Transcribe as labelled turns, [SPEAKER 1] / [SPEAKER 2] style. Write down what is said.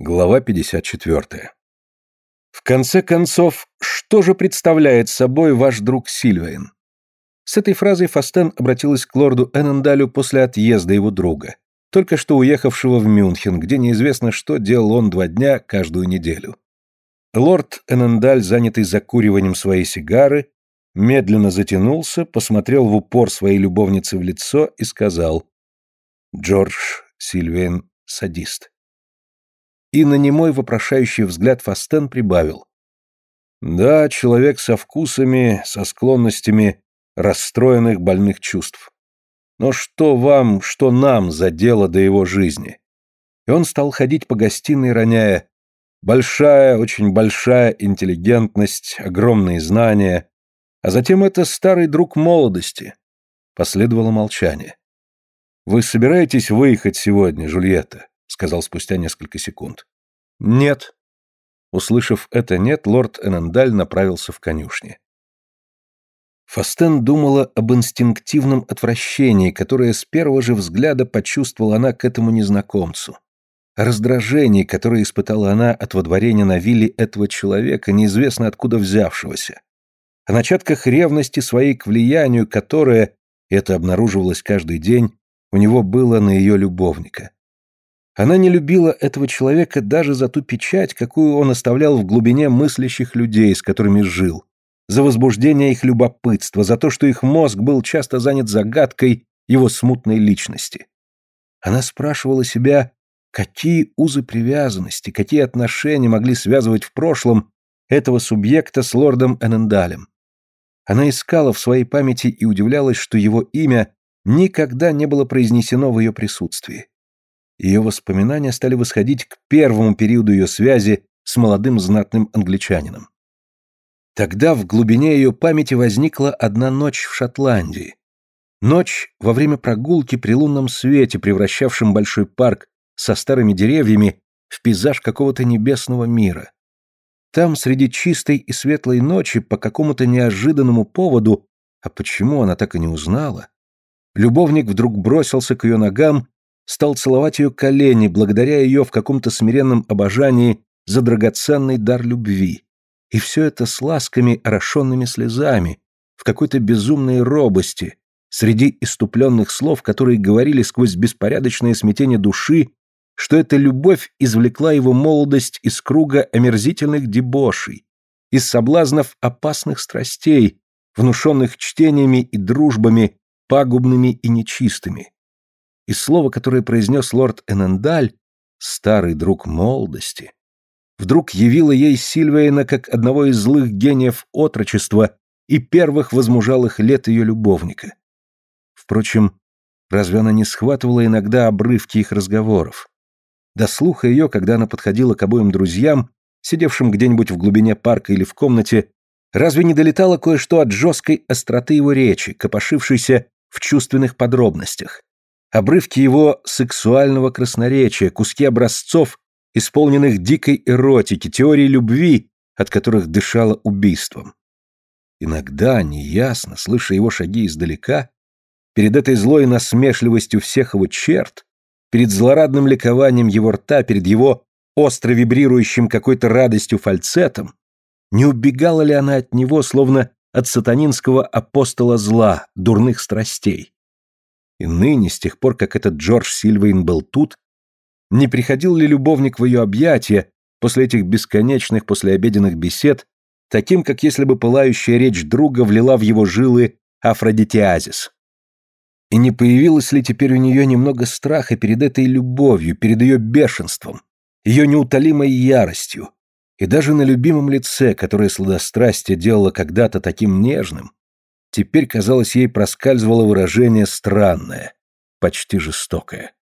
[SPEAKER 1] Глава 54. В конце концов, что же представляет собой ваш друг Сильвейн? С этой фразой Фастен обратилась к лорду Эннендалю после отъезда его друга, только что уехавшего в Мюнхен, где неизвестно, что делал он два дня каждую неделю. Лорд Эннендаль, занятый закуриванием своей сигары, медленно затянулся, посмотрел в упор своей любовницы в лицо и сказал «Джордж Сильвейн – садист» и на немой вопрошающий взгляд Фастен прибавил. Да, человек со вкусами, со склонностями расстроенных больных чувств. Но что вам, что нам за дело до его жизни? И он стал ходить по гостиной, роняя большая, очень большая интеллигентность, огромные знания, а затем это старый друг молодости. Последовало молчание. Вы собираетесь выехать сегодня, Жульетта? Сказал спустя несколько секунд. Нет. Услышав это «нет», лорд Энендаль направился в конюшни. Фастен думала об инстинктивном отвращении, которое с первого же взгляда почувствовала она к этому незнакомцу. О раздражении, которое испытала она от водворения на вилле этого человека, неизвестно откуда взявшегося. О начатках ревности своей к влиянию, которое, это обнаруживалось каждый день, у него было на ее любовника. Она не любила этого человека даже за ту печать, какую он оставлял в глубине мыслящих людей, с которыми жил, за возбуждение их любопытства, за то, что их мозг был часто занят загадкой его смутной личности. Она спрашивала себя, какие узы привязанности, какие отношения могли связывать в прошлом этого субъекта с лордом Энендалем. Она искала в своей памяти и удивлялась, что его имя никогда не было произнесено в ее присутствии. Ее воспоминания стали восходить к первому периоду ее связи с молодым знатным англичанином. Тогда в глубине ее памяти возникла одна ночь в Шотландии. Ночь во время прогулки при лунном свете, превращавшем большой парк со старыми деревьями в пейзаж какого-то небесного мира. Там, среди чистой и светлой ночи, по какому-то неожиданному поводу, а почему она так и не узнала, любовник вдруг бросился к ее ногам стал целовать ее колени, благодаря ее в каком-то смиренном обожании за драгоценный дар любви. И все это с ласками, орошенными слезами, в какой-то безумной робости, среди иступленных слов, которые говорили сквозь беспорядочное смятение души, что эта любовь извлекла его молодость из круга омерзительных дебошей, из соблазнов опасных страстей, внушенных чтениями и дружбами, пагубными и нечистыми и слово, которое произнес лорд Энендаль, старый друг молодости, вдруг явило ей Сильвейна как одного из злых гениев отрочества и первых возмужалых лет ее любовника. Впрочем, разве она не схватывала иногда обрывки их разговоров? До слуха ее, когда она подходила к обоим друзьям, сидевшим где-нибудь в глубине парка или в комнате, разве не долетало кое-что от жесткой остроты его речи, копошившейся в чувственных подробностях? Обрывки его сексуального красноречия, куски образцов, исполненных дикой эротики, теории любви, от которых дышало убийством. Иногда, неясно, слыша его шаги издалека, перед этой злой насмешливостью всех его черт, перед злорадным ликованием его рта, перед его остро вибрирующим какой-то радостью фальцетом, не убегала ли она от него, словно от сатанинского апостола зла, дурных страстей? И ныне, с тех пор, как этот Джордж Сильвейн был тут, не приходил ли любовник в ее объятия после этих бесконечных послеобеденных бесед, таким, как если бы пылающая речь друга влила в его жилы афродитиазис? И не появилось ли теперь у нее немного страха перед этой любовью, перед ее бешенством, ее неутолимой яростью, и даже на любимом лице, которое сладострастие делало когда-то таким нежным, Теперь, казалось, ей проскальзывало выражение странное, почти жестокое.